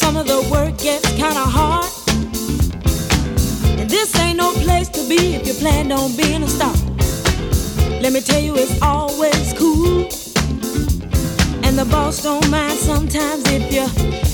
some of the work gets kinda hard. And this ain't no place to be if you plan on being a star. Let me tell you, it's always cool. And the boss don't mind sometimes if you